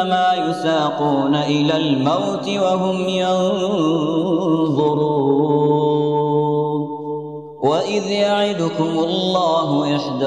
كأنما يساقون إلى الموت وهم ينظرون. وإذ يعدكم الله إحدى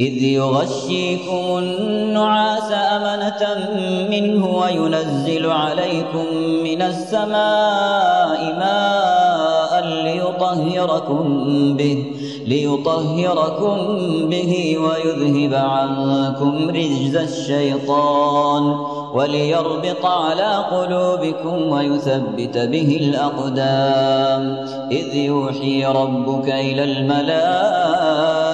إذ يغشيكم النعاس أمنة منه وينزل عليكم من السماء ماء ليطهركم به ليطهركم به ويذهب عنكم رجز الشيطان وليربط على قلوبكم ويثبت به الأقدام إذ يوحي ربك إلى الملائكة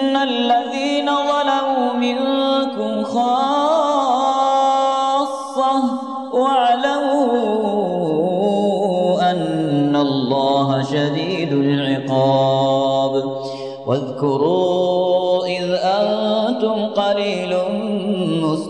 الذين ظلموا منكم خاصة واعلموا أن الله شديد العقاب. واذكروا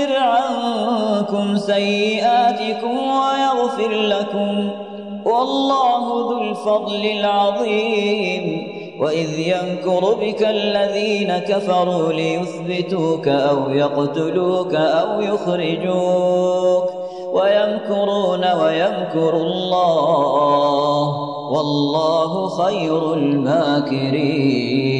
ويكفر عنكم سيئاتكم ويغفر لكم. والله ذو الفضل العظيم. وإذ يمكر بك الذين كفروا ليثبتوك أو يقتلوك أو يخرجوك. ويمكرون ويمكر الله. والله خير الماكرين.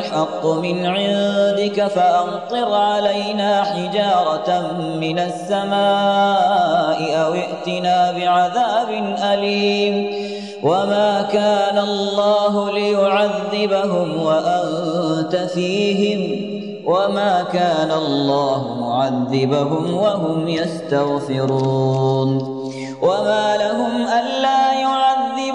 الحق من عندك فأمطر علينا حجارة من السماء أو ائتنا بعذاب أليم. وما كان الله ليعذبهم وأنت فيهم. وما كان الله معذبهم وهم يستغفرون. وما لهم ألا يعذبهم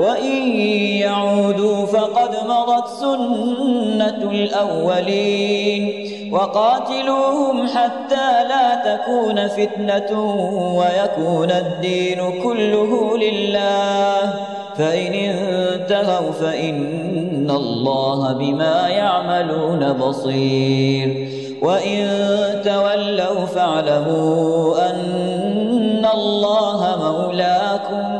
وإن يعودوا فقد مضت سنة الأولين وقاتلوهم حتى لا تكون فتنة ويكون الدين كله لله فإن انتهوا فإن الله بما يعملون بصير وإن تولوا فاعلموا أن الله مولاكم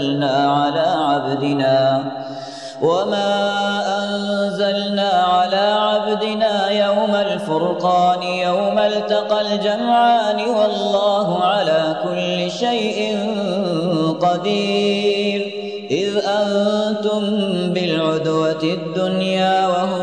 أنزلنا على عبدنا. وما أنزلنا على عبدنا يوم الفرقان يوم التقى الجمعان. والله على كل شيء قدير. إذ أنتم بالعدوة الدنيا وهم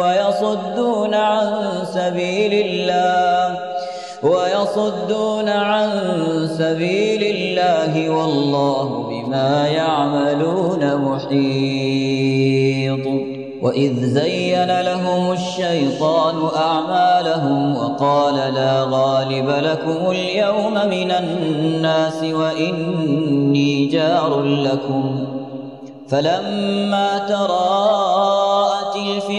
ويصدون عن سبيل الله ويصدون عن سبيل الله والله بما يعملون محيط. وإذ زين لهم الشيطان أعمالهم وقال لا غالب لكم اليوم من الناس وإني جار لكم. فلما تراءت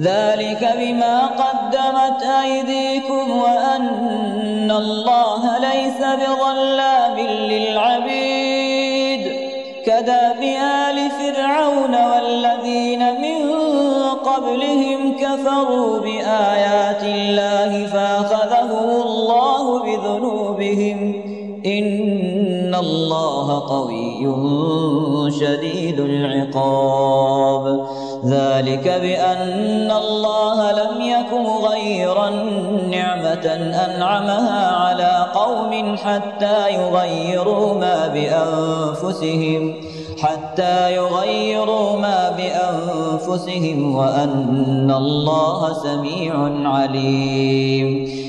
ذلك بما قدمت أيديكم وأن الله ليس بظلام للعبيد. كداب آل فرعون والذين من قبلهم كفروا بآيات الله فأخذهم الله بذنوبهم. إن الله قوي شديد العقاب. ذلك بأن الله لم يكن غيرا نعمة أنعمها على قوم حتى يغيروا ما بأنفسهم حتى يغيروا ما بأنفسهم وأن الله سميع عليم.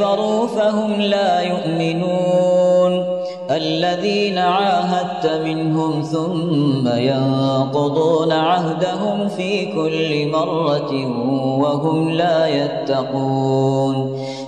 كفروا فهم لا يؤمنون الذين عاهدت منهم ثم ينقضون عهدهم في كل مرة وهم لا يتقون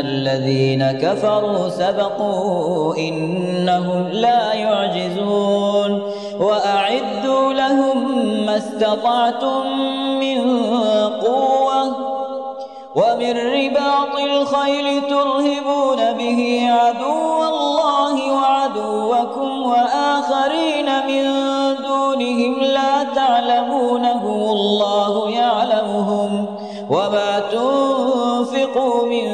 الذين كفروا سبقوا إنهم لا يعجزون وأعدوا لهم ما استطعتم من قوة ومن رباط الخيل ترهبون به عدو الله وعدوكم وآخرين من دونهم لا تعلمونه الله يعلمهم وما تنفقوا من